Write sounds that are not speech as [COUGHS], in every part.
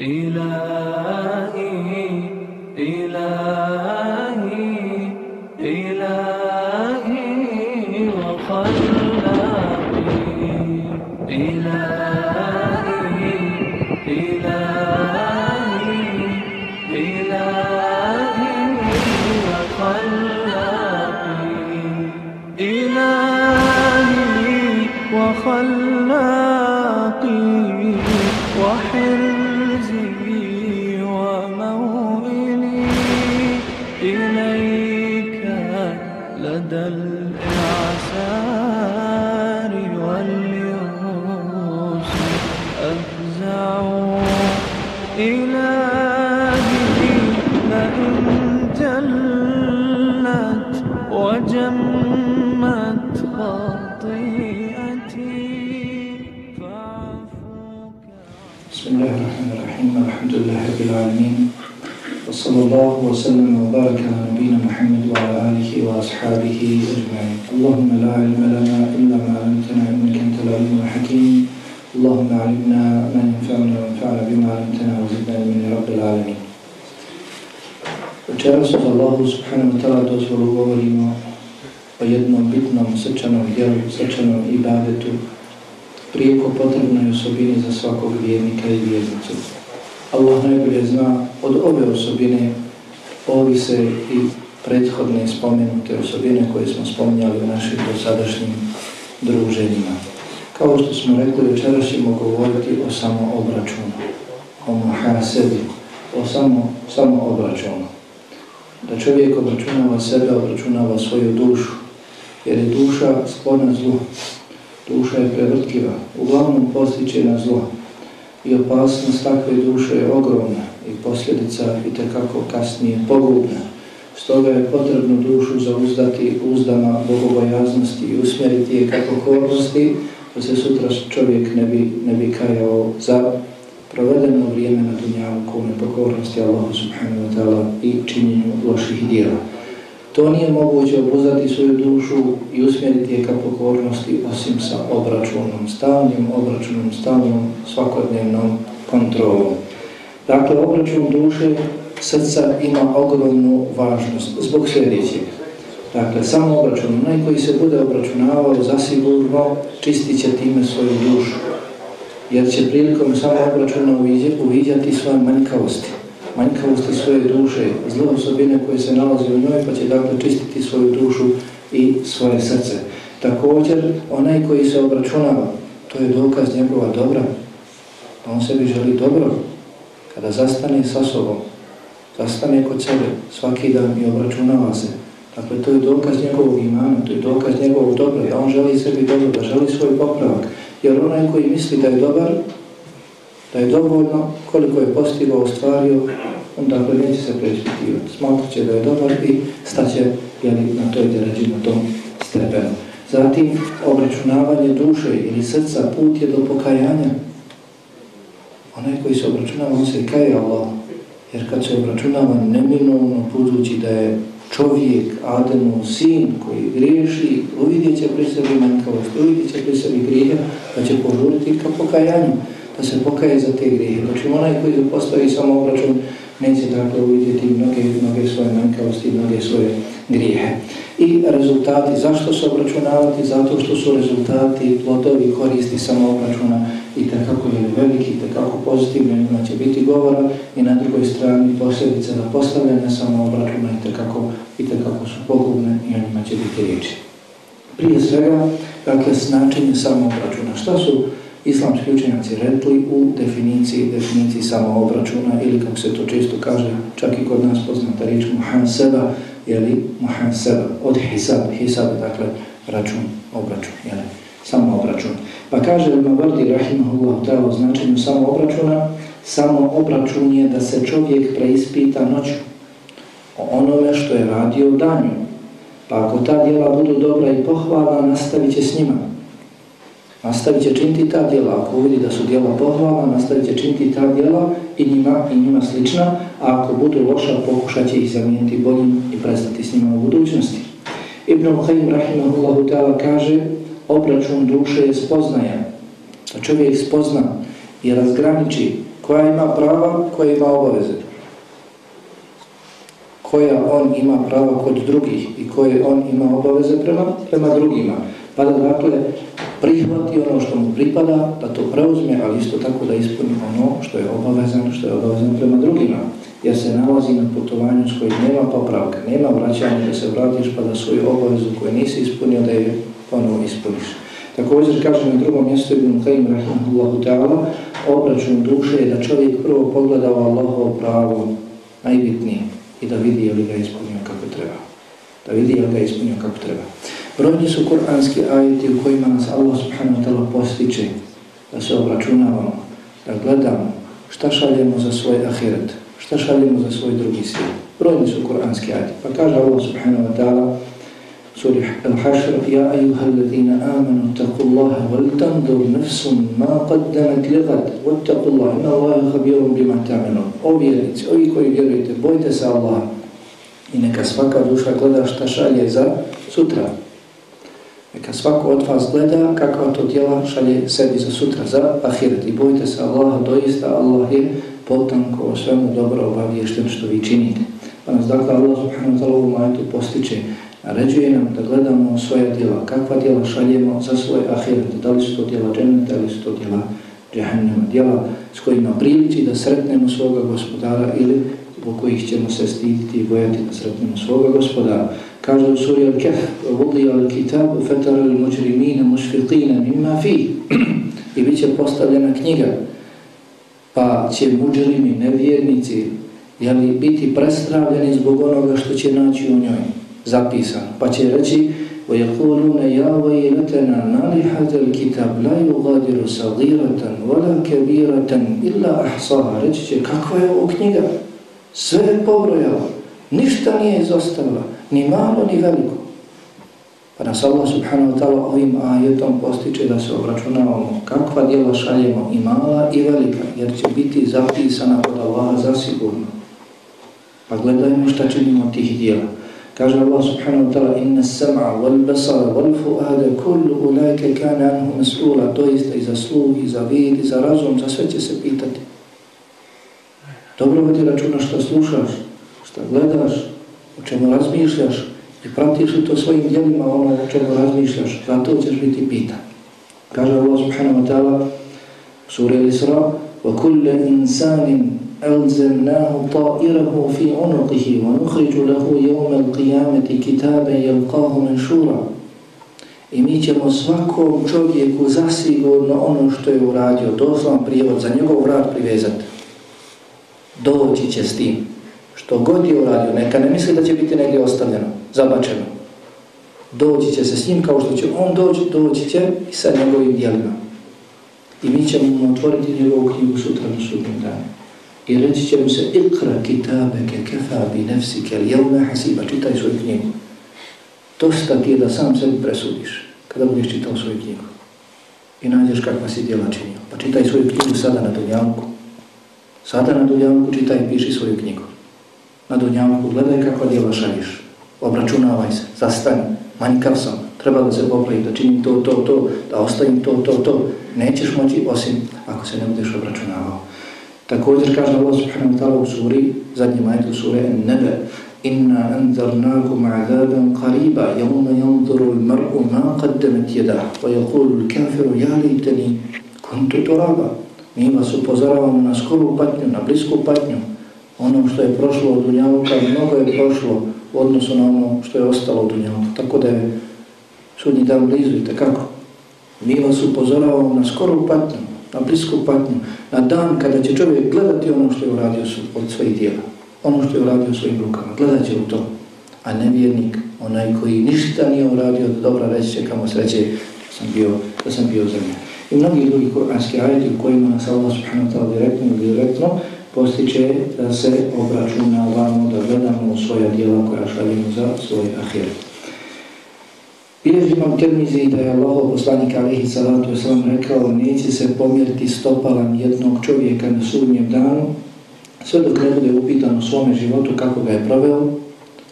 إلهي إلهي إلهي وخلاقي إلهي. وسلم وبارك على نبينا محمد وعلى آله وأصحابه أجمعين اللهم لا علم لنا إلا ما علمتنا إنك أنت العليم الحكيم اللهم علمنا ما ينفعنا وانفعنا بما علمتنا وزدنا من رب العالمين Večeras od Allahu subhanahu wa ta'ala dozvolu govorimo o jednom bitnom srčanom djelu, srčanom ibadetu, prijeko potrebnoj osobini za svakog vjernika i vjernicu. Allah najbolje zna od ove osobine ovise i prethodne spomenute osobine koje smo spominjali u našim dosadašnjim druženjima. Kao što smo rekli, večera ćemo govoriti o samoobračunu, o mahasebi, o samo, samoobračunu. Da čovjek obračunava sebe, obračunava svoju dušu, jer je duša sklona zlu. Duša je prevrtljiva, uglavnom postiče na zlo i opasnost takve duše je ogromna i posljedica i tekako kasnije pogubna. Stoga je potrebno dušu zauzdati uzdama bogobojaznosti i usmjeriti je kako kornosti, da se sutra čovjek ne bi, ne bi kajao za provedeno vrijeme na dunjavu nepokornosti Allahu subhanahu wa ta'ala i činjenju loših dijela. To nije moguće obuzdati svoju dušu i usmjeriti je ka pokornosti osim sa obračunom, stalnim obračunom, stalnom svakodnevnom kontrolom. Dakle, obračun duše srca ima ogromnu važnost zbog sljedećeg. Dakle, samo obračun, onaj koji se bude obračunavao zasigurno čistit će time svoju dušu, jer će prilikom samo obračuna uviđati svoje manjkavosti manjkavosti svoje duše, zle osobine koje se nalaze u njoj, pa će dakle čistiti svoju dušu i svoje srce. Također, onaj koji se obračunava, to je dokaz njegova dobra, on sebi želi dobro, kada zastane sa sobom, zastane kod sebe svaki dan i obračunava se, dakle to je dokaz njegovog imana, to je dokaz njegovog dobra, da on želi sebi dobro, da želi svoj popravak, jer onaj koji misli da je dobar, da je dovoljno koliko je postigao, ostvario, on dakle neće se preispitivati. Smatrat će da je dobar i staće jeli, na toj deređi, na tom stepenu. Zatim, obračunavanje duše ili srca put je do pokajanja. Onaj koji se obračunava, on se kaje Allah. Jer kad se obračunava neminovno, budući da je čovjek, Ademov sin koji griješi, uvidjet će pri sebi manjkavost, uvidjet će pri sebi grije, pa će požuriti ka pokajanju da se pokaje za te grijehe. Znači onaj koji postavi samo obračun neće tako uvidjeti mnoge, mnoge svoje manjkavosti, mnoge svoje grijehe. I rezultati, zašto se obračunavati? Zato što su rezultati plodovi koristi samo obračuna i takako je veliki, takako pozitivno ima će biti govora i na drugoj strani posljedice na postavljanje samoobračuna i takako, i takako su pogubne i onima će biti riječi. Prije svega, dakle, značenje samoobračuna. Šta su islamski učenjaci rekli u definiciji, definiciji samoobračuna ili kako se to često kaže, čak i kod nas poznata riječ muhanseba, jeli muhanseba, od hisab, hisab, dakle račun, obračun, jeli, samoobračun. Pa kaže Ibn Vardi, rahimahullah, ta'ala, značenju samoobračuna, samoobračun je da se čovjek preispita noću o onome što je radio danju. Pa ako ta djela budu dobra i pohvalna, nastavit će s njima nastavit će činiti ta djela, ako vidi da su djela pohvala, nastavit će činiti ta djela i njima, i njima slična, a ako budu loša, pokušat će ih zamijeniti boljim i prestati s njima u budućnosti. Ibn Al-Hayim Rahimahullahu ta'ala kaže, obračun duše je spoznaja, da čovjek spozna i razgraniči koja ima prava, koja ima obaveze. Koja on ima prava kod drugih i koje on ima obaveze prema, prema drugima. Pa da dakle prihvati ono što mu pripada, da to preuzme, ali isto tako da ispuni ono što je obavezan, što je obavezan prema drugima. Jer se nalazi na putovanju s kojim nema popravka, nema vraćanja da se vratiš pa da svoju obavezu koju nisi ispunio da je ponovo ispuniš. Također kaže na drugom mjestu Ibn Qaim rahimahullahu ta'ala obračun duše je da čovjek prvo pogleda u Allahovo pravo najbitnije i da vidi je li ga ispunio kako treba. Da vidi je li ga ispunio kako treba. Brojni su kuranski ajeti u kojima nas Allah subhanahu wa ta'ala postiče da se obračunavamo, da gledamo šta šaljemo za svoj ahiret, šta šaljemo za svoj drugi svijet. Brojni su kuranski ajeti. Pa kaže Allah subhanahu wa ta'ala suri Al-Hashr Ja ayuha alladhina amanu taku wal tandur nafsum ma qaddamat ligad wattaku Allah inna Allaha khabirum bima ta'minun O vjernici, ovi koji vjerujete, bojte se Allaha i neka svaka duša gleda šta šalje za sutra. Neka svako od vas gleda kakva to djela šalje sebi za sutra, za ahiret. I bojte se Allaha, doista Allah je potanko o svemu dobro obaviješten što vi činite. Pa nas dakle Allah subhanahu wa ta'ala u majetu postiče Naređuje nam da gledamo svoje djela, kakva djela šaljemo za svoj ahiret, da li su to djela dženeta ili su to djela džahannama, djela s kojima priliči da sretnemo svoga gospodara ili zbog kojih ćemo se stiditi i bojati da sretnemo svoga gospodara. Kaže u suri Al-Kahf, vodi al-kitabu fetar al-muđrimina mušfiqina mimma fi [CLEARS THROAT] i bit će postavljena knjiga, pa će muđrimi, nevjernici, jeli, biti prestravljeni zbog onoga što će naći u njoj? zapisan. Pa će reći وَيَقُولُونَ يَا وَيْلَتَنَا نَالِحَةَ الْكِتَابِ لَا يُغَادِرُ صَغِيرَةً وَلَا كَبِيرَةً إِلَّا أَحْصَاهَا Reći će, kakva je ovo knjiga? Sve je pobrojala, ništa nije izostavila, ni malo, ni veliko. Pa nas Allah subhanahu wa ta'ala ovim ajetom postiče da se obračunavamo kakva djela šaljemo i mala i velika, jer će biti zapisana od Allaha zasigurno. Pa gledajmo šta činimo tih djela. Kaže Allah subhanahu wa ta'ala inna sam'a wal basara wal fu'ada kullu ulaika kana anhu mas'ula to isto i za sluh, i za vid, i za razum, za sve će se pitati. Dobro vodi računa što slušaš, što gledaš, o čemu razmišljaš i pratiš li to svojim djelima ono o čemu razmišljaš, za to ćeš biti pitan. Kaže Allah subhanahu wa ta'ala u suri Al-Isra وَكُلَّ إِنسَانٍ ألزمناه طائره في عنقه ونخرج له يوم القيامة كتابا يلقاه منشورا I mi ćemo svakom čovjeku zasigurno ono što je uradio, doslovan prijevod, za njegov vrat privezati. Doći će s tim. Što god je uradio, neka ne misli da će biti negdje ostavljeno, zabačeno. Doći će se s njim kao što će on doći, doći će i sa njegovim dijelima. I mi ćemo mu otvoriti njegovu knjigu sutra na sudnjem danu. I reći će mu se, ikra kitabeke kefa bi nefsike, jelme hasiba, čitaj svoju knjigu. Dosta ti je da sam sebi presudiš, kada budeš čitao svoju knjigu. I nađeš kakva si djela činio. Pa čitaj svoju knjigu sada na dunjavku. Sada na dunjavku čitaj i piši svoju knjigu. Na dunjavku gledaj kakva djela šališ. Obračunavaj se, zastani, manjkav sam, treba da se popravim, da činim to, to, to, da ostavim to, to, to. Nećeš moći osim ako se ne budeš obračunavao. Također kaže Allah subhanahu wa ta'ala u suri, zadnji majetu sure An-Nebe, Inna anzarnakum azaban qariba yawma yanzuru al-mar'u ma qaddamat yadahu wa yaqulu al-kafiru ya laytani kuntu turaba. Mi vas upozoravamo na skoru patnju, na blisku patnju. Ono što je prošlo od dunjavuka, mnogo je prošlo u odnosu na ono što je ostalo od dunjavuka. Tako da je sudnji dan blizu i takako. Mi vas upozoravamo na skoru patnju, na blisku patnju, na dan kada će čovjek gledati ono što je uradio od svojih dijela, ono što je uradio svojim rukama, gledat će u to, a nevjernik, onaj koji ništa nije uradio od dobra reći će kamo sreće da sam bio, da sam bio zemlja. I mnogi drugi kuranski ajeti u kojima nas Allah subhanahu wa ta'ala direktno ili direktno postiče da se obračunavamo, da gledamo svoja dijela koja šaljimo za svoj ahiret. Bilježi imam Tirmizi da je Allah poslanik alihi salatu wasalam rekao neće se pomjeriti stopalan jednog čovjeka na sudnjem danu sve dok ne bude upitan o svome životu kako ga je proveo,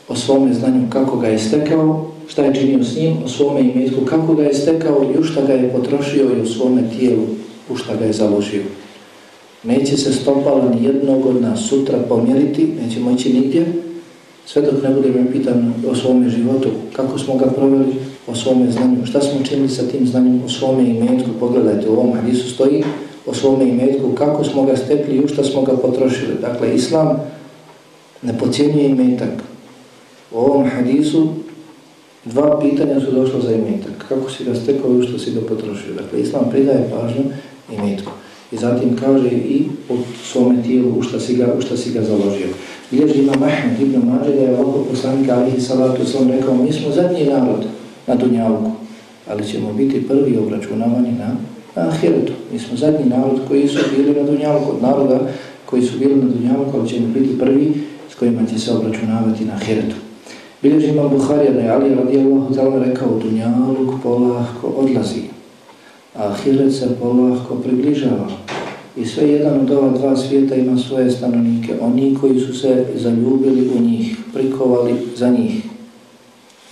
o svome znanju kako ga je stekao, šta je činio s njim, o svome imetku kako ga je stekao i u šta ga je potrošio i u svome tijelu u šta ga je založio. Neće se stopala ni jednog od nas sutra pomjeriti, neće moći nigdje, sve dok ne budemo pitan o svome životu, kako smo ga proveli, o svome znanju, šta smo učinili sa tim znanjem, o svome imetku, pogledajte u ovom hadisu stoji, o svome imetku, kako smo ga stekli i u šta smo ga potrošili. Dakle, Islam ne pocijenjuje imetak. U ovom hadisu dva pitanja su došla za imetak. Kako si ga stekao i u što si ga potrošio. Dakle, Islam pridaje pažnju imetku. I zatim kaže i o svome tijelu u šta si ga, u šta si ga založio. Bilježi ima Mahmed ibn Mađe da je ovako poslanika alihi salatu sam rekao mi smo zadnji narod na Dunjavku, ali ćemo biti prvi obračunavani na, na Ahiretu. Mi smo zadnji narod koji su bili na Dunjavku, od naroda koji su bili na Dunjavku, ali ćemo biti prvi s kojima će se obračunavati na Ahiretu. Bilježi imam Buharija da je Ali radijallahu ta'ala rekao Dunjavuk polahko odlazi, a Ahiret se polahko približava. I sve jedan od ova dva svijeta ima svoje stanovnike. Oni koji su se zaljubili u njih, prikovali za njih.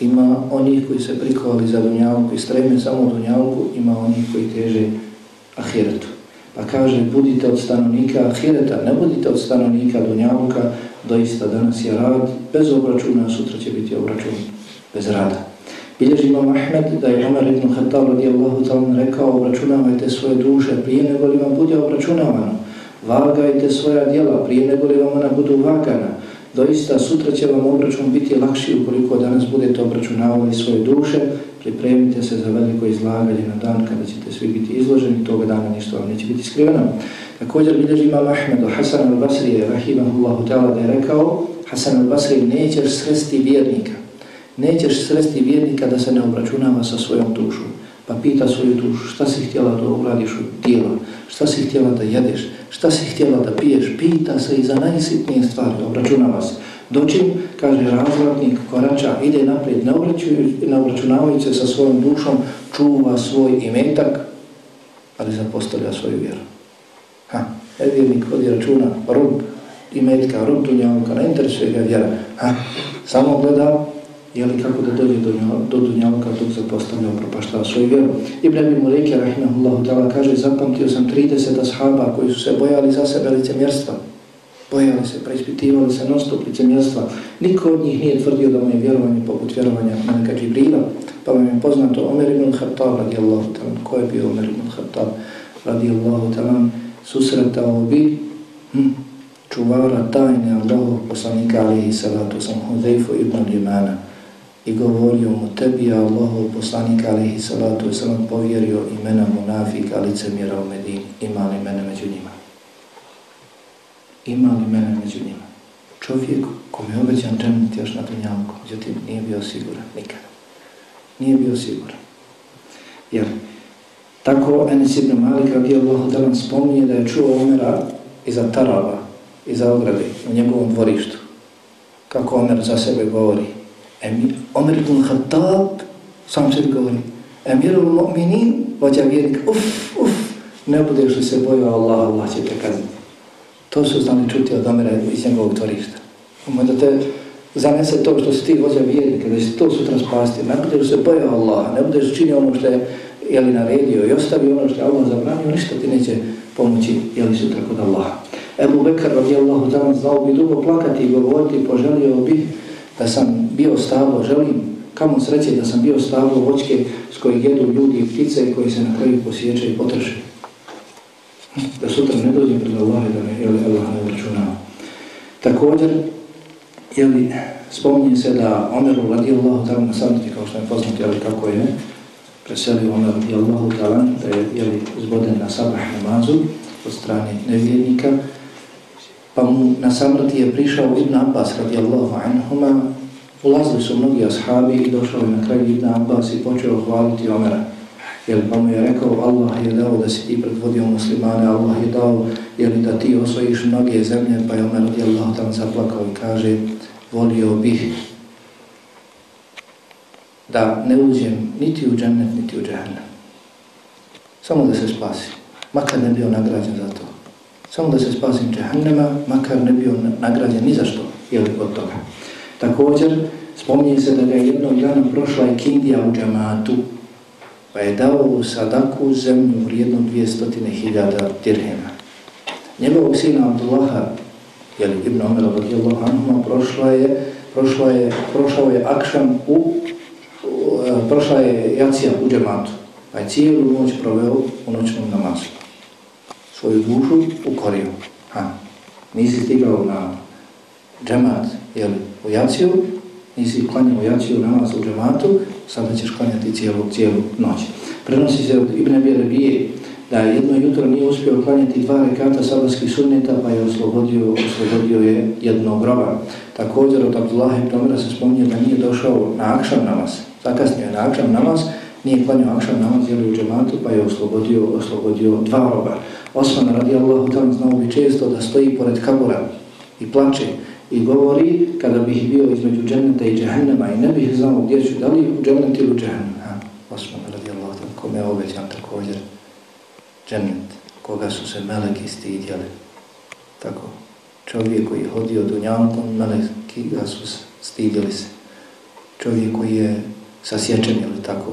Ima onih koji se prikovali za dunjavku i streme samo dunjavku, ima onih koji teže ahiretu. Pa kaže, budite od stanovnika ahireta, ne budite od stanovnika dunjavka, doista danas je rad, bez obračuna, sutra će biti obračun bez rada. Bilježi imam Ahmed da je Umar ibn Khattab radijallahu ta'ala rekao obračunavajte svoje duše prije nego li vam bude obračunavano. Vagajte svoja djela prije nego li vam ona budu vagana. Doista sutra će vam obračun biti lakši ukoliko danas budete obračunavali svoje duše. Pripremite se za veliko izlaganje na dan kada ćete svi biti izloženi. Toga dana ništa vam neće biti skriveno. Također bilježi imam Ahmed o Hasan al-Basri rahimahullahu ta'ala da je rekao Hasan al-Basri nećeš sresti vjernika Nećeš sresti vjernika da se ne obračunava sa svojom dušom. Pa pita svoju dušu šta si htjela da uradiš u tijela, šta si htjela da jedeš, šta si htjela da piješ. Pita se i za najsitnije stvari, obračunava se. Dočim, kaže razvratnik, korača, ide naprijed, ne obračunavajući se sa svojom dušom, čuva svoj imetak, ali zapostavlja svoju vjeru. Ha, nevjernik vodi računa, rob imetka, rob dunjavka, ne interesuje ga vjera. Ha, samo gleda jeli kako da dođe do, do dunjavka dok se postavlja propaštava svoju vjeru. Ibn Abi Muleke, rahimahullahu ta'ala, kaže, zapamtio sam 30 ashaba koji su se bojali za sebe licemjerstva. Bojali se, preispitivali se non stop licemjerstva. Niko od njih nije tvrdio da mu je vjerovanje poput vjerovanja Meleka Džibrila. Pa vam je poznato Omer ibn Khattab, radijallahu ta'ala. Ko je bio Omer ibn Khattab, radijallahu ta'ala? Susretao bi hm, čuvara tajne Allahov poslanika alihi salatu sam Hudejfu ibn Limana i govorio mu tebi je Allahov poslanik alihi salatu wasalam povjerio imena munafika licemjera u Medini. Ima li mene među njima? Ima li mene među njima? Čovjek kom je obećan dženet još na dunjavku, međutim nije bio siguran nikada. Nije bio siguran. Jer tako Enes ibn Malik radi Allahu da vam spominje da je čuo Omera iza Tarava, iza ograde, u njegovom dvorištu. Kako Omer za sebe govori, Emir, Omer ibn Khattab, sam se govori, Emir Mu'minin, vođa vjernik, uf, uf, ne budeš li se bojio Allah, Allah će te kazniti. To su znali čuti od Omera iz njegovog tvorišta. Umoj da te zanese to što si ti vođa vjernika, da si to sutra spasti, ne budeš se bojio Allah, ne budeš učinio ono što je jeli naredio i ostavio ono što je Allah zabranio, ništa ti neće pomoći, jeli sutra kod Allaha. Ebu Bekar radijallahu ta'ala znao bi dugo plakati i govoriti, poželio bih da sam bio stavo, želim kamo sreće da sam bio stablo voćke s kojih jedu ljudi i ptice koji se na kraju posjeća i potrše. Da sutra ne dođem pred Allahe da me jeli, Allah ne uračunava. Također, jeli, spominje se da Omeru radijallahu ta'ala na samtiti, kao što je poznat, jeli, kako je preselio Omer radijallahu ta'ala, da je jeli, zboden na sabah namazu od strane nevjernika, pa mu na samrti je prišao Ibn Abbas radijallahu anhuma, ulazili su mnogi ashabi i došao je na kraju Ibn Abbas i počeo hvaliti Omera. Jer pa mu je rekao, Allah je dao da si ti predvodio muslimane, Allah je dao jer da ti osvojiš mnoge zemlje, pa je Omer radijallahu tam zaplakao i kaže, volio bih da ne uđem niti u džennet, niti u džahnem. Samo da se spasi, makar ne bio nagrađen za to samo da se spasim džahannema, makar ne bio nagrađen ni za što, ili od toga. Također, spominje se da ga je jednog dana prošla ikindija kindija u džamatu, pa je dao sadaku zemlju vrijednu 200.000 dirhema. Njegovog sina Abdullaha, jel Ibn Omer radijallahu anhu, prošla je, prošla je, prošao je akšan u, u prošla je jacija u džamatu, pa je cijelu noć proveo u noćnom namazu. Svoju dušu ukorio. Ha. Nisi stigao na džemat, jel, u jaciju, nisi klanjao jačiju namaz u džematu, sada ćeš klanjati cijelu, cijelu noć. Prenosi se od Ibn Abi Rabije da jedno jutro nije uspio klanjati dva rekata sabarskih sunneta pa je oslobodio, oslobodio je jednog groba. Također od Abdullah ibn Omera se spominje da nije došao na akšan namaz. Zakasnio je na akšan namaz, nije klanjao akšan namaz jeli u džematu pa je oslobodio, oslobodio dva roba. Osman radi Allahu tam znao bi često da stoji pored kabura i plače i govori kada bih bio između dženeta i džehennema i ne bih znao gdje ću, da li u dženet ili u džehennem. Osman radijallahu Allahu kome je obećan također dženet, koga su se meleki stidjeli. Tako, čovjek koji je hodio dunjankom, meleki ga su stidjeli se. Čovjek koji je sasječen, ili tako,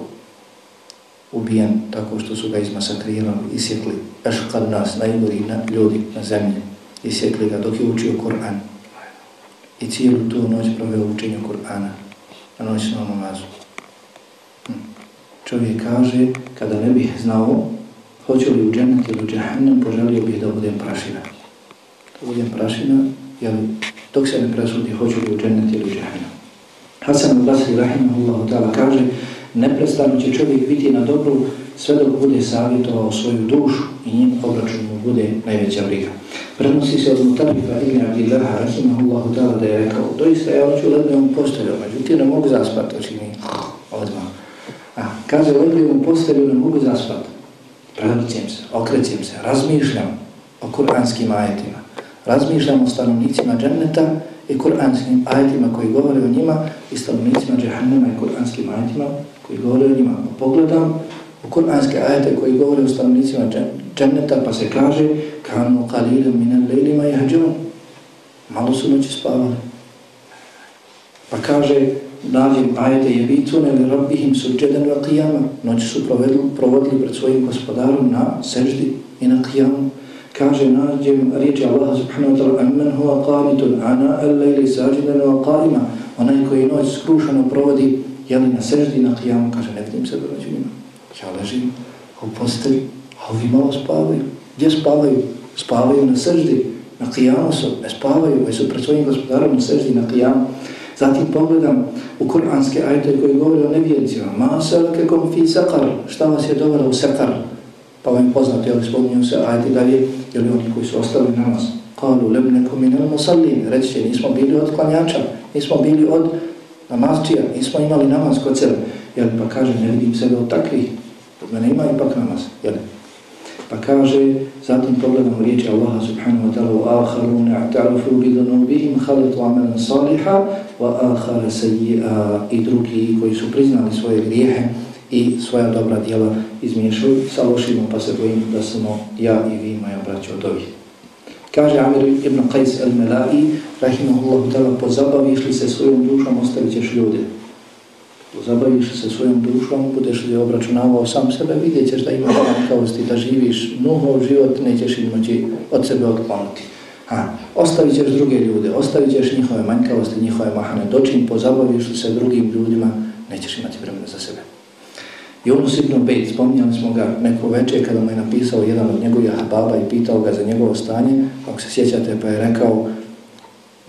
ubijen tako što su ga izmasakrirali, isjekli, eškad nas, najgori na, ljudi na zemlji, isjekli ga dok je učio Kur'an. I cijelu tu noć proveo učenju Kur'ana na noćnom namazu. Hm. Čovjek kaže, kada ne bih znao hoću li u džennet ili u džahannam, poželio bih da budem prašina. Da budem prašina, jer dok se ne presudi, hoću li u džennet ili u džahannam. Hasan al-Basri, rahimahullahu ta'ala, kaže, neprestano će čovjek biti na dobru sve dok bude savjetovao svoju dušu i njim obračun mu bude najveća briga. Prenosi se od Mutarifa Ibn Abdillaha, rahimahullahu ta'ala, da je rekao, doista ja hoću lednom postelju, međutim ne mogu zaspati, to čini odmah. A, kaže, lednom postelju ne mogu zaspati Pravicim se, okrećim se, razmišljam o kuranskim ajetima, razmišljam o stanovnicima dženneta i kuranskim ajetima koji govore o njima i stanovnicima džahannema i kuranskim ajetima koji govore o njima. Pogledam kuranske ajete koji govore o stanovnicima dženneta pa se kaže kanu kalilu minel lejlima jahđun malo su noći spavali. Pa kaže nađem ajete jebitune li rabbihim suđeden wa qiyama. Noći su provedli, provodili pred svojim gospodarom na seždi i na qiyamu. Kaže nađem riječi Allah subhanahu wa ta'ala amman huwa qanitun ana al-lejli sađidan wa qa'ima. Onaj koji noć skrušeno provodi jeli na seždi na qiyamu. Kaže ne vidim se među. Ja ležim u postelji, a ovi malo spavaju. Gdje spavaju? Spavaju na seždi, na qiyamu su, ne spavaju, koji su pred svojim gospodarom na seždi na kijamu. Zatim pogledam u kuranske ajte koji govore o nevjericima. Ma salkekom fi sakar. Šta vas je dovelo u sakar? Pa vam je poznato, jel spominju se ajte dalje, jel oni koji su ostali na nas. Kalu mi minel musallin. Reći će, nismo bili od klanjača, nismo bili od namazčija, nismo imali namaz kod sebe Jel pa kaže, ne vidim sebe od takvih. Od mene ima ipak namaz. Jel? Pa kaže, zatim pogledamo riječi Allaha subhanahu wa ta'ala وَآخَرُونَ اَعْتَعْرُفُوا بِذَنُوبِهِمْ خَلَتُ عَمَلًا صَالِحًا وَآخَرَ سَيِّئًا i drugi koji su priznali svoje grijehe i svoja dobra djela izmiješali sa lošima, pa se bojim da smo ja i vi, moja braća, od ovih. Kaže Amir ibn Qais al-Melai, rahimahullahu ta'ala, pozabaviš se svojom dušom, ostavit ćeš ljude zabaviš se svojom dušom, budeš li obračunavao sam sebe, vidjet ćeš da imaš manjkavosti, da živiš nuhov život, nećeš im moći od sebe otkloniti. Ha, ostavit ćeš druge ljude, ostavit ćeš njihove manjkavosti, njihove mahane, dočin pozabaviš se drugim ljudima, nećeš imati vremena za sebe. Yunus ibn Bejt, spominjali smo ga neko večer kada mu je napisao jedan od njegovih baba i pitao ga za njegovo stanje, ako se sjećate pa je rekao,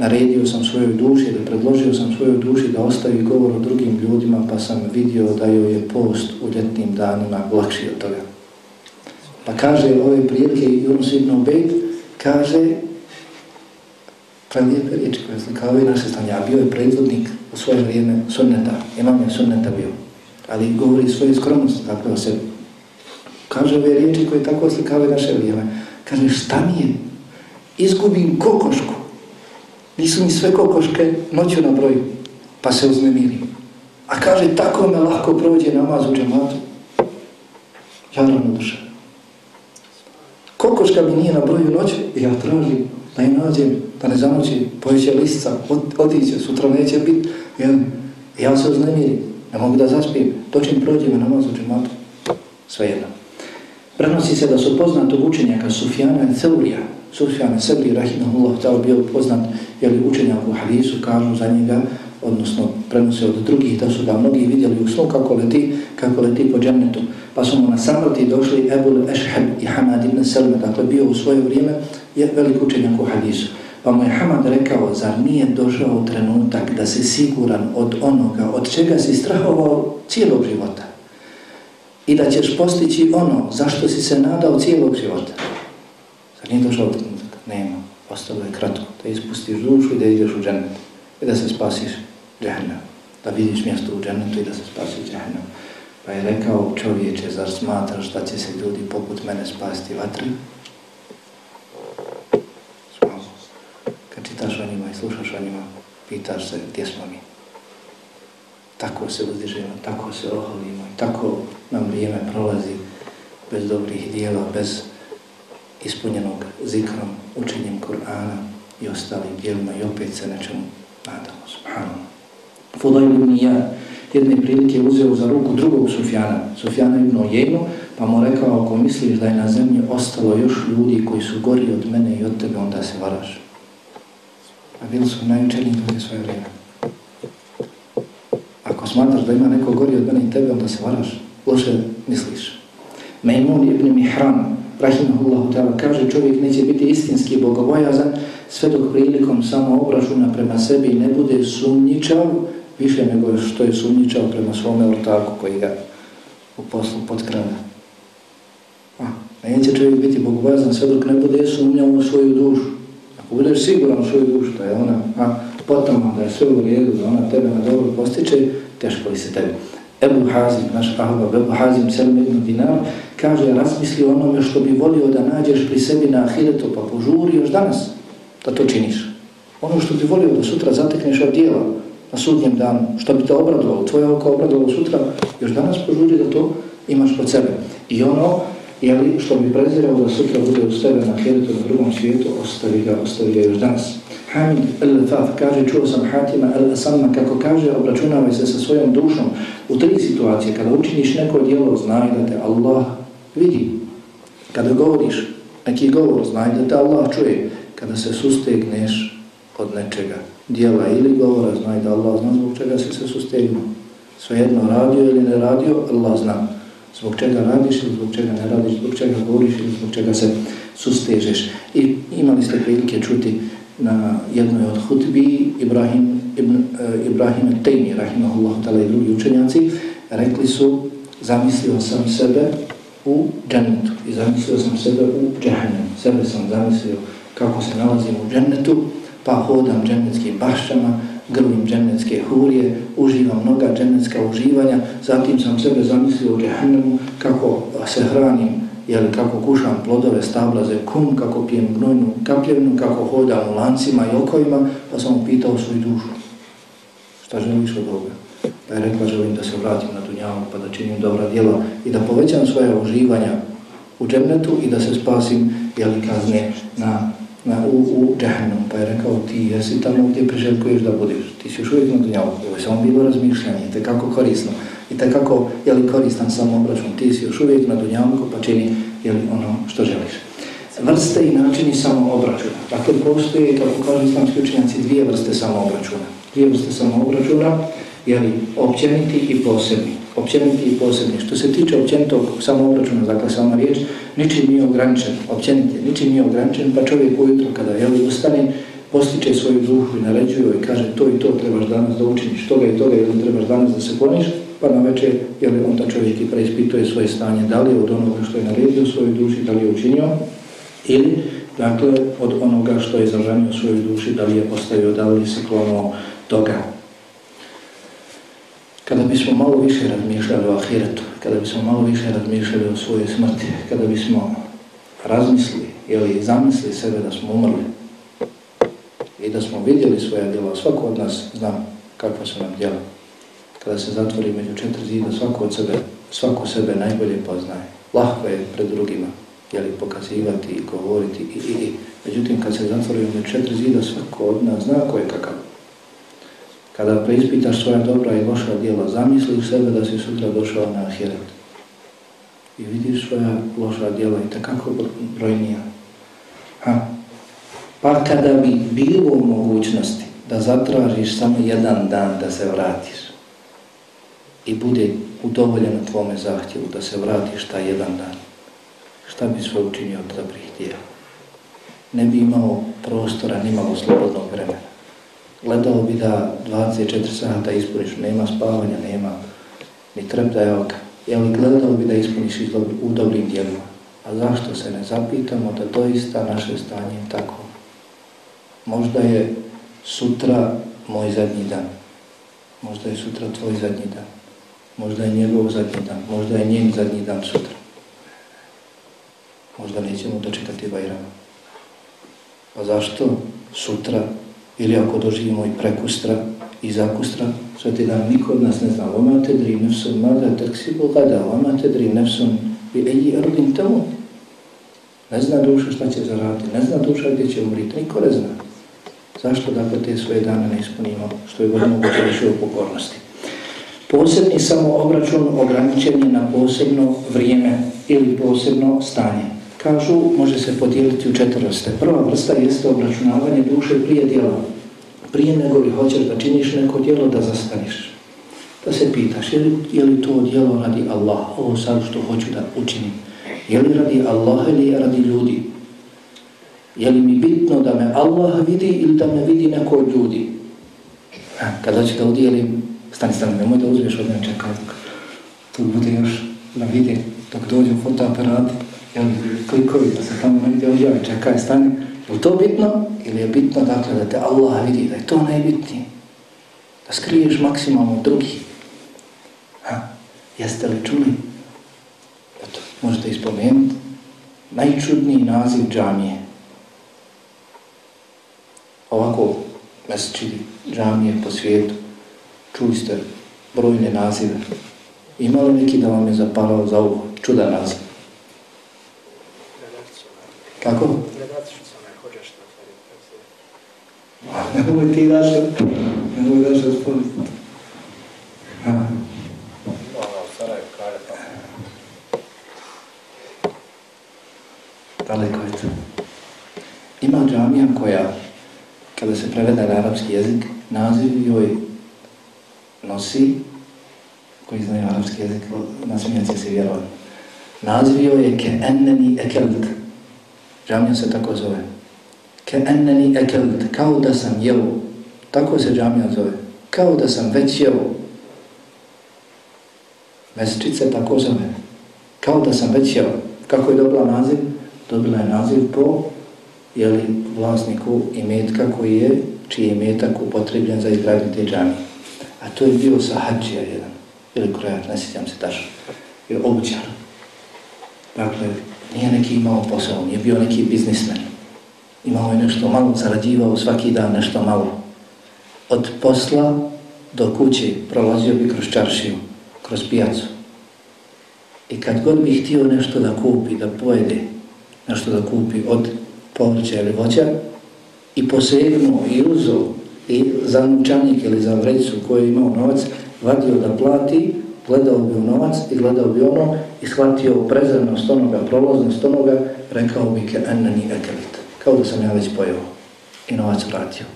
naredio sam svojoj duši ili predložio sam svojoj duši da ostavi govor o drugim ljudima pa sam vidio da joj je post u ljetnim danima lakši od toga. Pa kaže ove prilike Yunus ibn Bejt, kaže prelijepe riječi koje slikavaju naše stanje, a bio je predvodnik u svoje vrijeme sunneta, imam je sunneta bio, ali govori svoje skromnosti dakle o sebi. Kaže ove riječi koje tako slikavaju naše vrijeme, kaže šta mi je, izgubim kokošku, Nisu mi sve kokoške noću na broju, pa se uznemiri. A kaže, tako me lahko prođe namaz u džematu. Jadrano duša. Kokoška mi nije na broju noću, ja tražim da je nađem, da ne zanoći, pojeće listica, od, otiće, sutra neće biti. Ja, ja se uznemirim, ne mogu da zaspijem, dočim prođe me namaz u džematu. Sve jedno. Prenosi se da su poznatog učenjaka Sufjana i Ceurija, Sufjan Sebi, rahimahullah, tao bio poznat, jeli učenja u hadisu, kažu za njega, odnosno prenose od drugih, da su ga mnogi vidjeli u snu kako leti, kako leti po džennetu. Pa su mu na samrti došli Ebul Ešheb i Hamad ibn Selme, dakle bio u svoje vrijeme, je velik učenjak u hadisu. Pa mu je Hamad rekao, zar nije došao trenutak da si siguran od onoga, od čega si strahovao cijelog života? I da ćeš postići ono zašto si se nadao cijelog života? Nije došao trenutak? Nema. Ostalo je kratko. Da ispustiš dušu i da ideš u džennet. I da se spasiš džahnem. Da vidiš mjesto u džennetu i da se spasiš džahnem. Pa je rekao čovječe, zar smatraš da će se ljudi poput mene spasti vatri? Kad čitaš o njima i slušaš o njima, pitaš se gdje smo mi. Tako se uzdižemo, tako se oholimo i tako nam vrijeme prolazi bez dobrih dijela, bez ispunjenog zikrom, učenjem Kur'ana i ostalim dijelima i opet se nečemu nadamo. Subhanallah. Fudaj ibn ja jedne prilike uzeo za ruku drugog Sufjana, Sufjana ibn Ojenu, pa mu rekao, ako misliš da je na zemlji ostalo još ljudi koji su gori od mene i od tebe, onda se varaš. A bili su najučeniji ljudi svoje vrijeme. Ako smatraš da ima neko gori od mene i tebe, onda se varaš. Loše misliš. Mejmun ibn Mihran, rahimahullahu ta'ala, kaže čovjek neće biti istinski bogobojazan sve dok prilikom samo obračuna prema sebi ne bude sumnjičav više nego što je sumnjičao prema svome ortaku koji ga u poslu potkrada. A, neće čovjek biti bogobojazan sve dok ne bude sumnjao u svoju dušu. Ako budeš siguran u svoju dušu da je ona a, potom da je sve u redu, da ona tebe na dobro postiče, teško li se tebi. Ebu Hazim, naš ahbab, Ebu Hazim, Selim ibn Dinar, kaže, razmisli onome što bi volio da nađeš pri sebi na ahiretu, pa požuri još danas da to činiš. Ono što bi volio da sutra zatekneš od dijela na sudnjem danu, što bi te obradovalo, tvoje oko obradovalo sutra, još danas požuri da to imaš pod sebe. I ono, jeli, što bi prezirao da sutra bude u sebe na ahiretu na drugom svijetu, ostavi ga, ostavi ga još danas. Hamid al-Thaf kaže, čuo sam Hatima al-Asamma, kako kaže, obračunavaj se sa svojom dušom u tri situacije. Kada učiniš neko djelo, znaj da te Allah vidi. Kada govoriš neki govor, znaj da te Allah čuje. Kada se sustegneš od nečega djela ili govora, znaj da Allah zna zbog čega si se sustegnuo. Svejedno radio ili ne radio, Allah zna. Zbog čega radiš ili zbog čega ne radiš, zbog čega govoriš ili zbog čega se sustežeš. I imali ste prilike čuti na jednoj od hutbi Ibrahim ibn e, Ibrahim Tejmi rahimahullah ta'ala i drugi učenjaci rekli su zamislio sam sebe u džennetu i zamislio sam sebe u džehennem. sebe sam zamislio kako se nalazim u džennetu pa hodam džennetskim bašćama grlim džennetske hurije uživam mnoga džennetska uživanja zatim sam sebe zamislio u džehennemu kako se hranim jel, kako kušam plodove stabla za kum, kako pijem gnojnu kapljevnu, kako hodam u lancima i okovima, pa sam pitao svoju dušu. Šta želiš od ovoga? Pa je rekla, želim da se vratim na dunjavu, pa da činim dobra djela i da povećam svoje uživanja u džemnetu i da se spasim, jel, kazne na, na, u, u džahnom. Pa je rekao, ti jesi tamo gdje priželjkuješ da budiš. Ti si još uvijek na dunjavu. Ovo je samo bilo razmišljanje, te kako korisno i takako je li koristan samo obračun, ti si još uvijek na dunjavku pa čini je li ono što želiš. Vrste i načini samo obračuna. Dakle, postoje, kako kažu islamski učenjaci, dvije vrste samo obračuna. Dvije vrste samo obračuna, je li općeniti i posebni. Općeniti i posebni. Što se tiče općenitog samoobračuna, dakle sama riječ, ničim nije ograničen, općeniti, ničim nije ograničen, pa čovjek ujutro kada jeli ustane, postiče svoju duhu i naređuje i kaže to i to trebaš danas da učiniš, toga i toga ili trebaš danas da se poniš, pa na večer, jer onda čovjek i preispituje svoje stanje, da li je od onoga što je naredio svoju duši, da li je učinio, ili, dakle, od onoga što je zažanio svoju duši, da li je postavio, da li se klonuo toga. Kada bismo malo više razmišljali o ahiretu, kada bismo malo više razmišljali o svojoj smrti, kada bismo razmislili ili zamislili sebe da smo umrli i da smo vidjeli svoje djela, svako od nas zna kakva su nam djela, kada se zatvori među četiri zida, svako od sebe, svako sebe najbolje poznaje. Lahko je pred drugima, jeli, pokazivati i govoriti i, i, i. Međutim, kad se zatvori među četiri zida, svako od nas zna ko je kakav. Kada preispitaš svoja dobra i loša djela, zamisli u sebe da si sutra došao na ahiret. I vidiš svoja loša djela i takako brojnija. Ha, Pa kada bi bilo mogućnosti da zatražiš samo jedan dan da se vratiš i bude udovoljeno tvome zahtjevu da se vratiš taj jedan dan, šta bi sve učinio od dobrih dijela? Ne bi imao prostora, ni malo slobodnog vremena. Gledao bi da 24 sata ispuniš, nema spavanja, nema ni treptaja oka. Jel gledao bi da ispuniš u dobrim dijelima? A zašto se ne zapitamo da doista naše stanje je tako? Možda je sutra moj zadnji dan. Možda je sutra tvoj zadnji dan. Možda je njegov zadnji dan. Možda je njen zadnji dan sutra. Možda nećemo dočekati Bajrama. Pa A zašto sutra ili ako doživimo i prekustra i zakustra, sveti dan niko od nas ne zna. Oma te dri nefsun mada taksibu gada, oma te dri nefsun bi eji ardin tamo. Ne zna duša šta će zaraditi, ne zna duša gdje će umriti, niko ne zna. Zašto dakle te svoje dane ne ispunimo što je god moguće više u pokornosti? Posebni samoobračun ograničen je na posebno vrijeme ili posebno stanje. Kažu, može se podijeliti u četiri vrste. Prva vrsta jeste obračunavanje duše prije djela. Prije nego li hoćeš da činiš neko djelo, da zastaniš. Da se pitaš, je li, je li to djelo radi Allah, ovo sad što hoću da učinim? Je li radi Allah ili radi ljudi? Je li mi bitno da me Allah vidi ili da me vidi neko od ljudi? Kada ću da udjelim, stani, stani, nemoj da uzmeš od mene čekaj, tu bude još da vide, dok dođu fotoaparati, jel, klikovi, da se tamo negdje odjavi, čekaj, stani, je to bitno ili je bitno dakle da te Allah vidi, da je to najbitnije? Da skriješ maksimalno drugi. Ha, jeste li čuli? Eto, možete ispomenuti. Najčudniji naziv džamije ovako mesečini džamije po svijetu, čuli ste brojne nazive. Ima li neki da vam je zapalao za ovo čuda naziv? Kako? Ne mogu ti daš, ne mogu daš raspoditi. Daleko je to. Ima džamija koja kada se prevede na arapski jezik, naziv joj nosi, koji znaju arapski jezik, na smijeci se vjerovan. Naziv je ke enneni ekelt. Džamija se tako zove. Ke enneni ekelt, kao da sam jeo. Tako se džamija zove. Kao da sam već jeo. Mesčice tako zove. Kao da sam već jeo. Kako je dobila naziv? Dobila je naziv po jeli, vlasniku imetka koji je, čiji je imetak upotrebljen za izgradnju te džamije. A to je bio sahađija jedan, ili krojak, ne sjećam se tačno, je obućar. Dakle, nije neki imao posao, nije bio neki biznismen. Imao je nešto malo, zarađivao svaki dan nešto malo. Od posla do kuće prolazio bi kroz čaršiju, kroz pijacu. I kad god bi htio nešto da kupi, da pojede, nešto da kupi od povrća ili voća i posegnuo i uzo i za novčanik ili za vreću koji je imao novac, vadio da plati, gledao bi u novac i gledao bi ono i shvatio prezrenost onoga, prolaznost onoga, rekao bi ke enneni ekelit, kao da sam ja već pojao i novac vratio.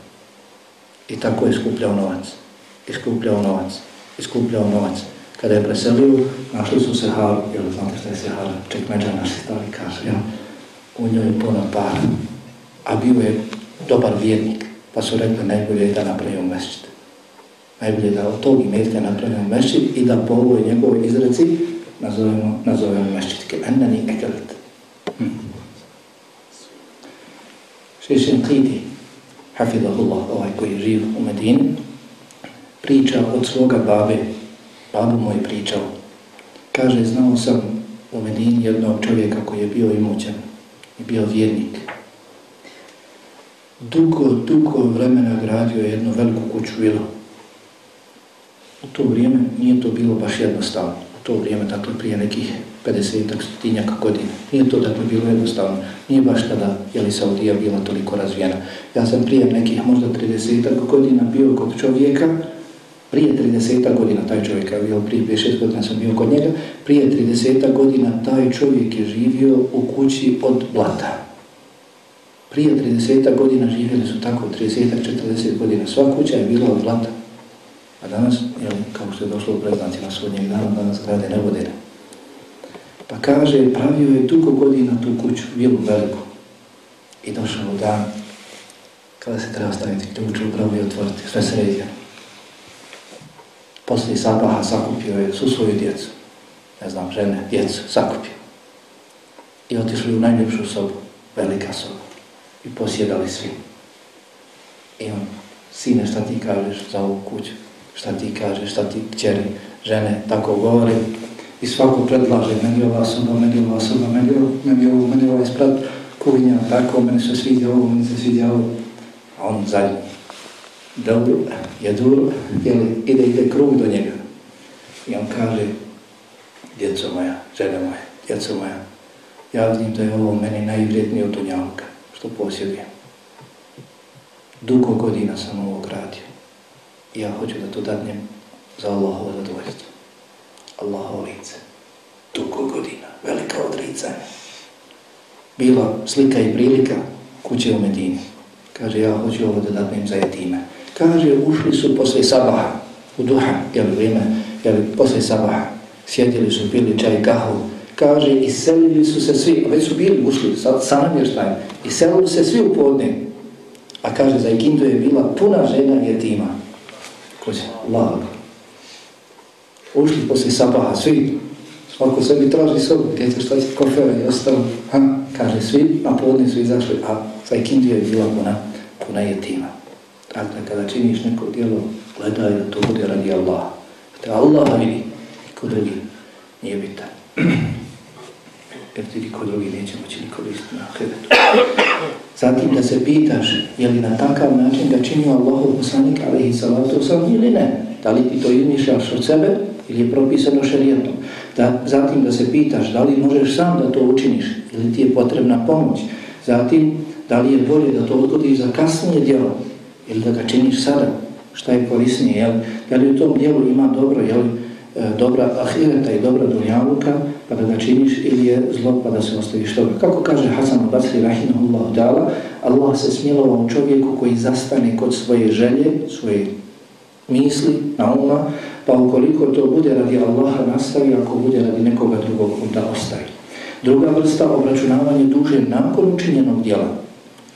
I tako je skupljao novac, iskupljao novac, iskupljao novac. Kada je preselio, našli su se haru, jel znate šta je se haru, ček međa naši stali kaže, ja, u njoj puno para, a bio je dobar vjernik, pa su rekli najbolje je da napravimo mešćit. Najbolje je da od tog imetka napravimo mešćit i da po ovoj njegovoj izreci nazovemo, nazovemo mešćitke. Ennani ekelet. Hmm. Šešen Qidi, hafidahullah, ovaj koji je živ u Medini, priča od svoga babe, babu moj pričao. Kaže, znao sam u Medini jednog čovjeka koji je bio imućan, i bio vjernik. Dugo, dugo vremena gradio je jednu veliku kuću vilu. U to vrijeme nije to bilo baš jednostavno. U to vrijeme, dakle, prije nekih 50-ak stotinjaka godina. Nije to, dakle, bilo jednostavno. Nije baš tada, je li Saudija bila toliko razvijena. Ja sam prije nekih možda 30-ak godina bio kod čovjeka, prije 30 godina taj čovjek je bio, prije 5-6 godina sam bio kod njega, prije 30 godina taj čovjek je živio u kući od blata. Prije 30 godina živjeli su tako, 30-40 godina. Sva kuća je bila od zlata. A danas, jel, kao što je došlo u preznacima svodnjeg dana, danas grade nevodene. Pa kaže, pravio je dugo godina tu kuću, vilu veliku. I došao dan kada se treba staviti ključ upravo i otvoriti, sve sredio. Poslije sabaha sakupio je su svoju djecu, ne znam, žene, djecu, sakupio. I otišli u najljepšu sobu, velika soba. I posjedali svi. I on, sine, šta ti kažeš za ovu kuću? Šta ti kažeš, šta ti kćeri, žene, tako govori. I svako predlaže, meni ova osoba, meni ova osoba, meni ovo, meni ovo, meni ova ispred kuhinja, tako, meni se sviđa ovo, meni se sviđa ovo. A on zadnji dobro, jedur, jeli, ide, ide krug do njega. I on kaže, djeco moja, žene moja, djeco moja, ja vidim da je ovo meni najvrijednije od dunjavka, što posjedujem. Dugo godina sam ovo gradio. I ja hoću da to dadnem za Allahovo zadovoljstvo. Allahovo lice. Dugo godina, velika odricanja. Bila slika i prilika kuće u Medini. Kaže, ja hoću ovo da dadnem za jetime. Kaže, ušli su posle sabaha, u duha, jel vrijeme, jel, posle sabaha, sjedili su, pili čaj, kahu. Kaže, iselili su se svi, a već su bili ušli, sad sa namještajem, iselili se svi u podne. A kaže, za ikindu je bila puna žena jetima. Kođe, Allah. Ušli posle sabaha, svi, svako sebi traži sobu, djece šta će kofera i ostalo. Ha, kaže, svi na podne su izašli, a za ikindu je bila puna, puna jetima. Dakle, kada činiš neko djelo, gledaj da to bude radi Allaha. Te Allah vidi, niko drugi nije bitan. [CLEARS THROAT] Jer ti niko drugi neće moći ni koristiti na ahiretu. [COUGHS] Zatim da se pitaš, je li na takav način ga činio Allahov poslanik, alaihi salatu sam ili ne? Da li ti to izmišljaš od sebe ili je propisano šarijetom? Da, zatim da se pitaš, da li možeš sam da to učiniš ili ti je potrebna pomoć? Zatim, da li je bolje da to odgodiš za kasnije djelo ili da ga činiš sada, šta je korisnije, jel? Da li u tom djelu ima dobro, jel? E, dobra ahireta i dobra dunjavuka, pa da ga činiš ili je zlo, pa da se ostaviš toga. Kako kaže Hasan al-Basri, rahimahullahu ta'ala, Allah se smilovao čovjeku koji zastane kod svoje želje, svoje misli, nauma, pa ukoliko to bude radi Allaha nastavi, ako bude radi nekoga drugog, onda ostavi. Druga vrsta obračunavanje duže nakon učinjenog djela.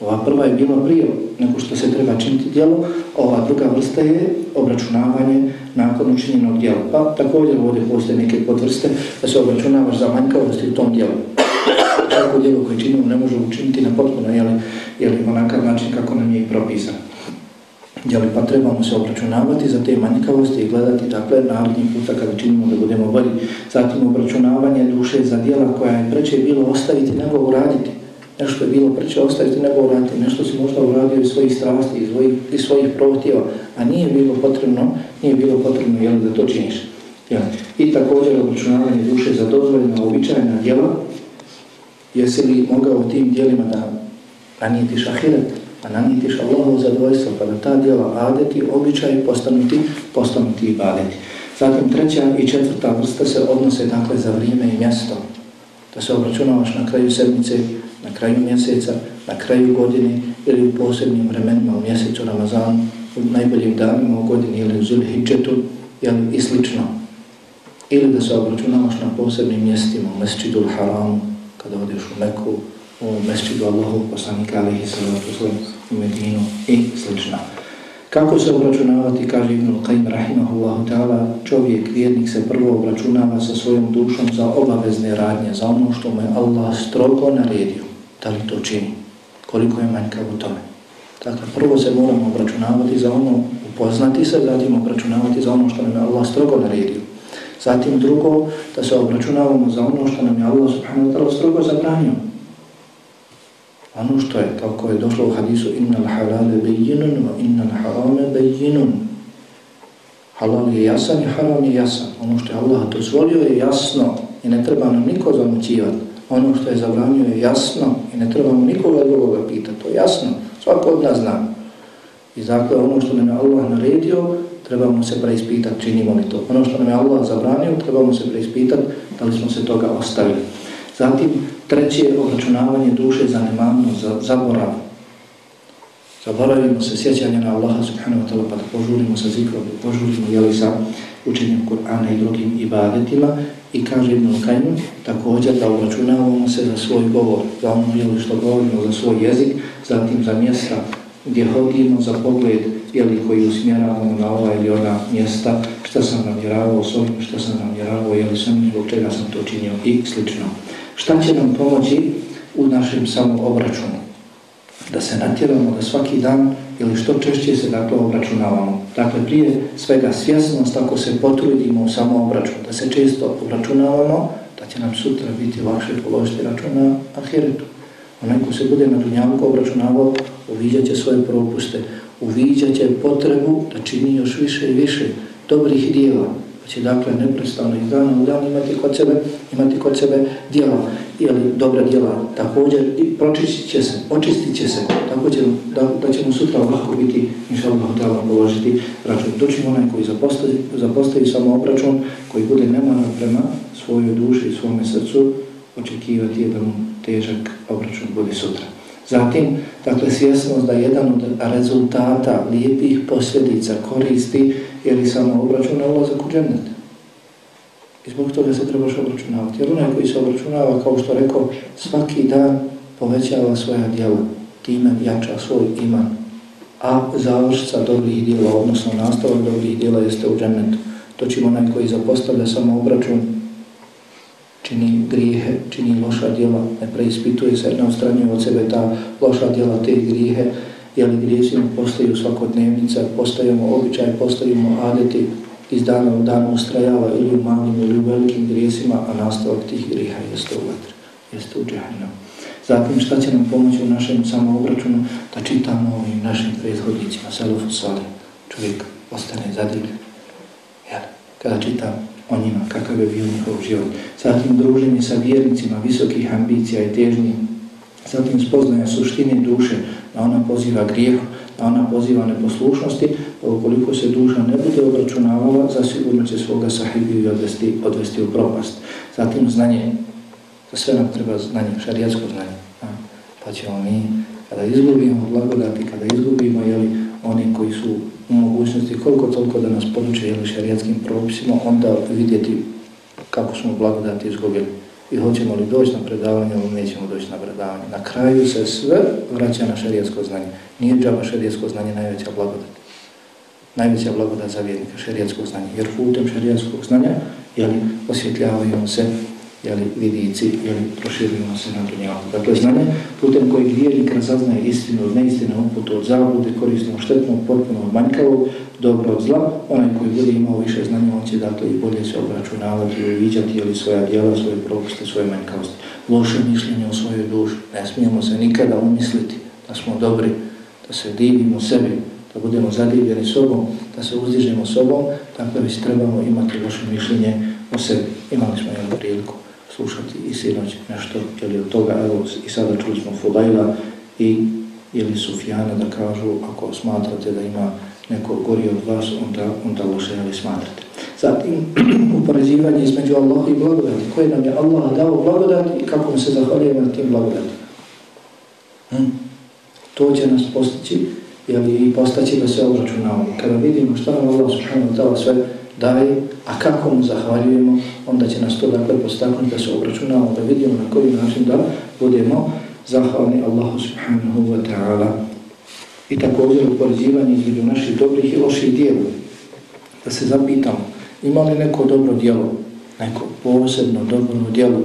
Ova prva je bila prije nego što se treba činiti dijelo, ova druga vrsta je obračunavanje nakon učinjenog djela. Pa također ovdje postoje neke potvrste da se obračunavaš za manjkavosti u tom djelu. [COUGHS] Tako djelo koje činimo ne može učiniti na potpuno, jeli, jeli onakav način kako nam je i propisan. Jeli, pa trebamo se obračunavati za te manjkavosti i gledati dakle naredni puta kada činimo da budemo bolji. Zatim obračunavanje duše za djela koja je preče bilo ostaviti nego uraditi nešto je bilo preće ostaviti nego uraditi, nešto si možda uradio iz svojih strasti, iz svojih, iz svojih protiva, a nije bilo potrebno, nije bilo potrebno jel, da to činiš. Jel. I također obračunavanje duše za dozvoljena običajna djela, jesi li mogao u tim djelima da nanijetiš ahiret, a nanijetiš Allahovo zadovoljstvo, pa da ta djela adeti, običaj, postanuti, postanuti i badeti. Zatim treća i četvrta vrsta se odnose dakle za vrijeme i mjesto. Da se obračunavaš na kraju sedmice, na kraju mjeseca, na kraju godine ili u posebnim vremenima u mjesecu Ramazanu, u najboljim danima u godini ili u Zulhidžetu ili i slično. Ili da se obračunavaš na posebnim mjestima u Mesčidul Haramu, kada odeš u Meku, u Mesčidu Allahu, poslanika alihi sallatu u Medinu i slično. Kako se obračunavati, kaže Ibn Qaim rahimahullahu ta'ala, čovjek, vjernik se prvo obračunava sa svojom dušom za obavezne radnje, za ono što mu je Allah strogo naredio da li to čini, koliko je manjka u tome. Dakle, prvo se moramo obračunavati za ono, upoznati se, zatim obračunavati za ono što nam je Allah strogo naredio. Zatim drugo, da se obračunavamo za ono što nam je Allah subhanahu wa ta'ala strogo zabranio. Ono što je, kako je došlo u hadisu, inna l'halale bejinun, wa inna l'harame bejinun. Halal je jasan i haram je jasan. Ono što je Allah dozvolio je jasno i ne treba nam niko zamućivati ono što je zabranio je jasno i ne trebamo nikoga drugoga pitati, to je jasno, svako od nas zna. I dakle, ono što nam je Allah naredio, trebamo se preispitati činimo li to. Ono što nam je Allah zabranio, trebamo se preispitati da li smo se toga ostavili. Zatim, treće je obračunavanje duše za nemanno, za zaborav, Zaboravimo se sjećanje na Allaha subhanahu wa ta'ala pa da požurimo sa zikrom, požurimo jeli sa učenjem Kur'ana i drugim ibadetima i kaže Ibn Kajnu također da uračunavamo se za svoj govor, za ono jeli što govorimo, za svoj jezik, zatim za mjesta gdje hodimo, za pogled jeli koji usmjeravamo na ova ili ona mjesta, šta sam namjeravao s ovim, šta sam namjeravao, jeli sam zbog čega sam to činio i slično. Šta će nam pomoći u našem samoobračunu? Da se natjeramo da svaki dan ili što češće se dakle obračunavamo. Dakle, prije svega svjesnost ako se potrudimo u samo obračun, da se često obračunavamo, da će nam sutra biti lakše položiti račun na ahiretu. Onaj ko se bude na dunjavku obračunavao, uviđat će svoje propuste, uviđat će potrebu da čini još više i više dobrih dijela, će dakle neprestano iz dana u dan imati kod sebe, imati kod sebe djela ili dobra djela također i pročistit će se, očistit će se, tako će, da, da će mu sutra lako biti inša Allah položiti račun. Doći onaj koji zapostavi, zapostavi samo obračun, koji bude nemoran prema svojoj duši i svome srcu, očekivati je da mu težak obračun bude sutra. Zatim, dakle, svjesnost da jedan od rezultata lijepih posljedica koristi je li samo obračuna ulazak u džennet. I zbog toga se trebaš obračunavati. Jer onaj koji se obračunava, kao što rekao, svaki dan povećava svoja djela, time jača svoj iman. A završca dobrih djela, odnosno nastavak dobrih djela jeste u džennetu. To čim onaj koji zapostavlja samo obračun, čini grijehe, čini loša djela, ne preispituje se, ne odstranjuje od sebe ta loša djela, te grijehe, jeli grijesima postaju svakodnevnica, postajemo običaj, postajemo adeti, iz dana u dan ustrajava ili u malim ili u velikim grijesima, a nastavak tih griha jeste u vatru, jeste u džahinu. Zatim šta će nam pomoći u našem samoobračunu? Da čitamo ovim našim prethodnicima, Salofu Salim. Čovjek ostane zadivljen. Jel? Kada čitam o njima, kakav je bio njihov život. Zatim druženje sa vjernicima visokih ambicija i težnji. Zatim spoznaje suštine duše, da ona poziva grijehu, da ona poziva neposlušnosti, pa ukoliko se duša ne bude obračunavala, zasigurno će svoga sahibiju odvesti, odvesti u propast. Zatim znanje, za sve nam treba znanje, šarijatsko znanje. A? Pa ćemo mi, kada izgubimo blagodati, kada izgubimo jeli, oni koji su u mogućnosti koliko toliko da nas poduče jeli, šarijatskim propisima, onda vidjeti kako smo blagodati izgubili i hoćemo li doći na predavanje ili nećemo doći na predavanje. Na kraju se sve vraća na šarijetsko znanje. Nije džaba šarijetsko znanje najveća blagodat. Najveća blagodat za vjernika šarijetsko znanja. Jer putem šarijetskog znanja jeli, osvjetljavaju se jeli, vidici jeli, proširimo se na dunjavu. Dakle, znanje putem kojeg vjernik razaznaje istinu od neistine, uputu od zabude, korisno štetno, potpuno manjkavo, dobro od zla, onaj koji bude imao više znanja, on će dakle i bolje se obračunavati i uviđati ili svoja djela, svoje propuste, svoje manjkavosti. Loše mišljenje o svojoj duši. Ne smijemo se nikada umisliti da smo dobri, da se divimo sebi, da budemo zadivljeni sobom, da se uzdižemo sobom, tako već trebamo imati loše mišljenje o sebi. Imali smo jednu priliku slušati i sinoć nešto, ili od toga, evo i sada čuli smo Fudajla i ili Sufijana da kažu ako smatrate da ima neko gori od vas, onda, onda loše ali smatrate. Zatim, [CLEARS THROAT] upoređivanje između Allaha i blagodati. Koje nam je Allah dao blagodat i kako se zahvaljujemo na tim blagodatima. Hm? To će nas postići jeli, i postaći da se obračunavamo. Kada vidimo što nam Allah subhanahu wa ta'ala sve daje, a kako mu zahvaljujemo, onda će nas to dakle postaknuti da se obračunamo, da vidimo na koji način da budemo zahvalni Allahu subhanahu wa ta'ala. I također upoređivanje između naših dobrih i loših dijela. Da se zapitamo, ima li neko dobro dijelo, neko posebno dobro dijelo,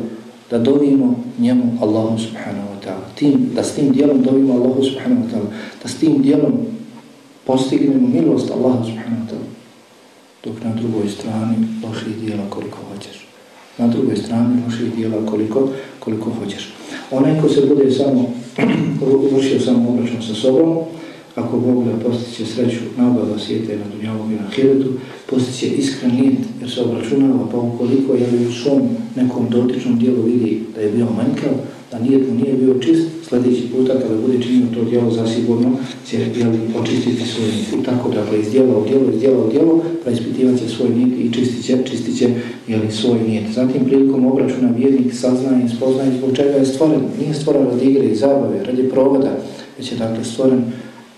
da dovimo njemu Allahu subhanahu wa ta'ala. Tim, da s tim dijelom dovimo Allahu subhanahu wa ta'ala. Da s tim dijelom postignemo milost Allahu subhanahu wa ta'ala dok na drugoj strani loših dijela koliko hoćeš. Na drugoj strani loših dijela koliko, koliko hoćeš. Onaj ko se bude samo [CLEARS THROAT] vršio samo obračun sa sobom, ako Bog da postiće sreću na oba dva svijeta i na dunjavom i na hiretu, postiće iskren nit jer se obračunava, pa ukoliko je u svom nekom dotičnom dijelu vidi da je bio manjkav, da nije, nije bio čist, sljedeći puta kada bude činio to djelo zasigurno će jeli, očistiti svoj nit. I tako dakle iz djela u djelo, iz djela u djelo, preispitivat će svoj nit i čistit će, čistit će jeli, svoj nit. Zatim prilikom obračuna vjernik saznaje i spoznaje zbog čega je stvoren. Nije stvoren radi igre i zabave, radi provoda, već je dakle stvoren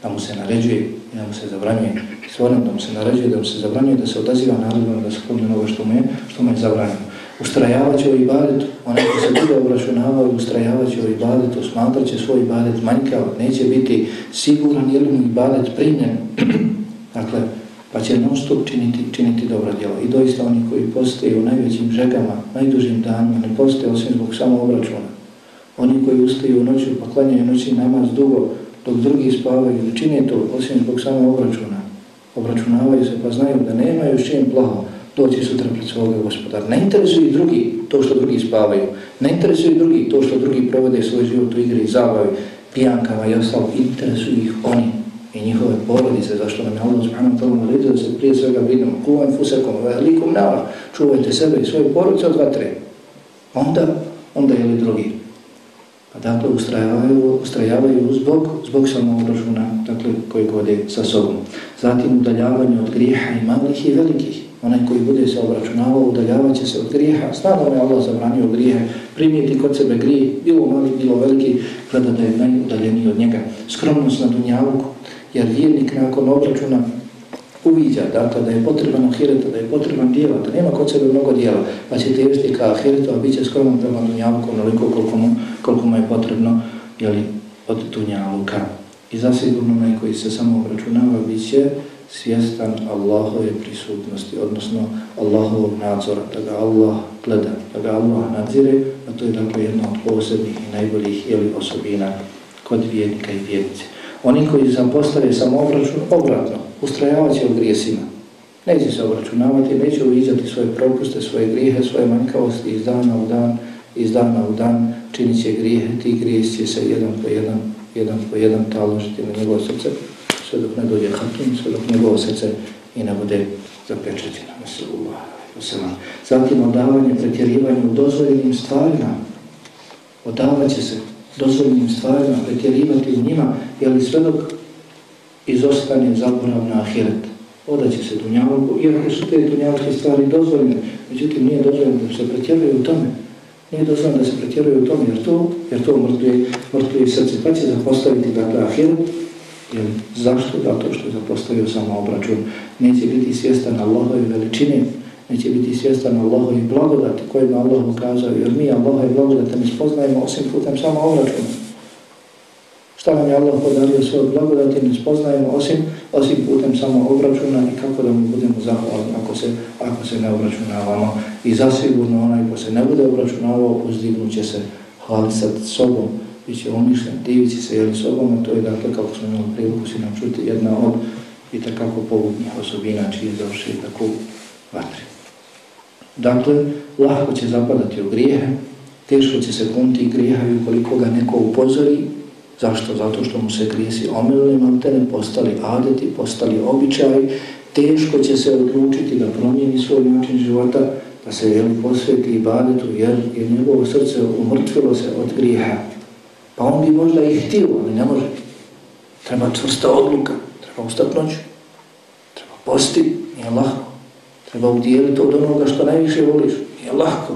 da mu se naređuje i da mu se zabranjuje. Stvoren da mu se naređuje, da mu se zabranjuje, da se odaziva naredbama, da se klonje ono što mu je, što mu je zabranjeno. Ustrajavat će o ibadetu, onaj ko se bude obračunavao i ustrajavat će o ibadetu, smatrat će svoj ibadet manjkav, neće biti siguran je li mu ibadet primljen. [CLEARS THROAT] dakle, pa će non stop činiti, činiti dobro djelo. I doista oni koji postoje u najvećim žegama, najdužim danima, ne postoje osim zbog samoobračuna. Oni koji ustaju u noću pa klanjaju noći namaz dugo, dok drugi spavaju, ne čine to osim zbog samoobračuna. Obračunavaju se pa znaju da nemaju s čim plaho doći sutra pred svoga gospodara. Ne interesuju drugi to što drugi spavaju. Ne interesuju drugi to što drugi provode svoj život u igri i zabavi, pijankama i ostalo. Interesuju ih oni i njihove porodice, zašto nam je Allah subhanahu wa ta'ala naredio da se prije svega vidimo kuvan fusakom, velikom ovaj nava, čuvajte sebe i svoje porodice od vatre. Onda, onda je li drugi? Pa dakle, ustrajavaju, ustrajavaju zbog, zbog samoobražuna, dakle, koji gode sa sobom. Zatim udaljavanje od grijeha i malih i velikih. Onaj koji bude se obračunavao, udaljavat će se od grijeha. Stano me je Allah zabranio grijehe, primijeti kod sebe grije, bilo mali, bilo veliki, gleda da je najudaljeniji od njega. Skromnost na dunjavuku, jer vjernik nakon obračuna uviđa dakle, da je potreban ahireta, da je potreban dijela, da nema kod sebe mnogo dijela, pa će tevesti ka ahiretu, a bit će skroman prema dunjavuku onoliko koliko mu, koliko mu je potrebno jeli, od dunjavuka. I zasigurno onaj koji se samo obračunava bit će svjestan Allahove prisutnosti, odnosno Allahovog nadzora, da ga Allah gleda, da ga Allah nadzire, a to je dakle jedna od posebnih i najboljih jeli, osobina kod vjernika i vjernice. Oni koji zapostave samo obračun, obratno, ustrajavat će u grijesima. Neće se obračunavati, neće uviđati svoje propuste, svoje grijehe, svoje manjkavosti iz dana u dan, iz dana u dan, činit će grijehe, ti grijesi će se jedan po jedan, jedan po jedan taložiti na njegovo srce, sve dok ne dođe hakim, sve dok njegovo srce i ne bude zapečećeno. Zatim odavanje, pretjerivanje u dozvoljenim stvarima, odavat će se dozvoljenim stvarima, pretjerivati u njima, jer sve dok izostane zaborav na ahiret. Odaće se dunjavku, iako su te dunjavke stvari dozvoljene, međutim nije dozvoljeno da se pretjeruje u tome. Nije dozvoljeno da se pretjeruje u tome, jer to, jer to mrtvije, mrtvije srce. Pa će zapostaviti dakle ahiret, jer zašto? Zato što je zapostavio samo obračun. Neće biti svjestan Allahove veličine, neće biti svjestan Allahove blagodati kojima Allah ukazao, jer mi Allahove blagodati ne spoznajemo osim putem samo obračuna. Šta nam je Allah podario svoje blagodati, ne spoznajemo osim, osim putem samo obračuna i kako da mu budemo zahvalni ako se, ako se ne obračunavamo. I zasigurno onaj ko se ne bude obračunavao, uzdignut će se hvalisat sobom, bit će omišljen, divit će se jeli sobom, a to je dakle, kako smo imali priliku si nam čuti, jedna od i takako pogubnih osobina čiji završi tako vatre. Dakle, lahko će zapadati u grijehe, teško će se kunti grijeha i ukoliko ga neko upozori. Zašto? Zato što mu se grijesi omilili, ali postali adeti, postali običaji, Teško će se odlučiti da promijeni svoj način života, da se jel posveti i badetu, jer je njegovo srce umrtvilo se od grijeha. Pa on bi možda i htio, ali ne može. Treba čvrsta odluka, treba ustati noću, treba posti, nije lahko. Treba udijeliti od onoga što najviše voliš. Je lahko.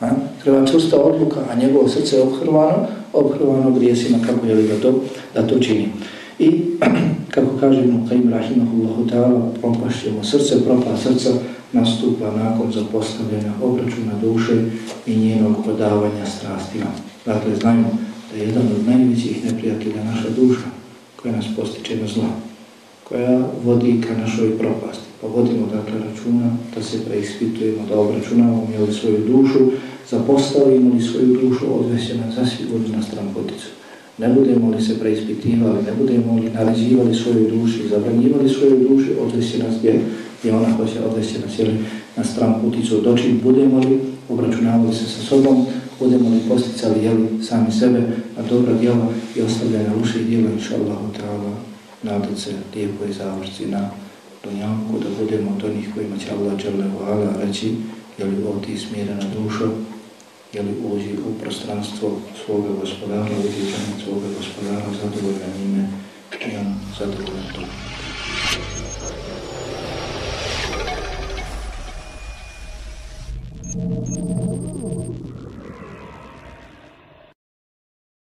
A? Treba čvrsta odluka, a njegovo srce je obhrvano, obhrvano grijesima kako je li da to, da to čini. I [CLEARS THROAT] kako kaže Ibn Qaim Rahimahullahu ta'ala, propašćemo srce, propa srca nastupa nakon zapostavljena obračuna duše i njenog podavanja strastima. Dakle, znajmo da je jedan od najvećih neprijatelja naša duša koja nas postiče na zla, koja vodi ka našoj propasti pa vodimo dakle računa da se preispitujemo, da obračunavamo li svoju dušu, zapostavimo li svoju dušu, odvese nas zasigurno na strampoticu. Ne budemo li se preispitivali, ne budemo li naređivali svoju duši, zabranjivali svoju duši, odvese nas gdje, gdje ona hoće odvese nas jeli, na strampoticu. Dočin budemo li obračunavali se sa sobom, budemo li posticali jeli, sami sebe, a dobro djelo i ostavljaju na uši djela, inša Allah, utrava, nadat se lijepoj završci na dunjanku, da budemo od onih kojima će Allah džele vala reći, je li ovo ti smirena duša, je li uđi u prostranstvo svoga gospodara, uđi džene svoga gospodara, zadovoljena ime, i on zadovoljena to.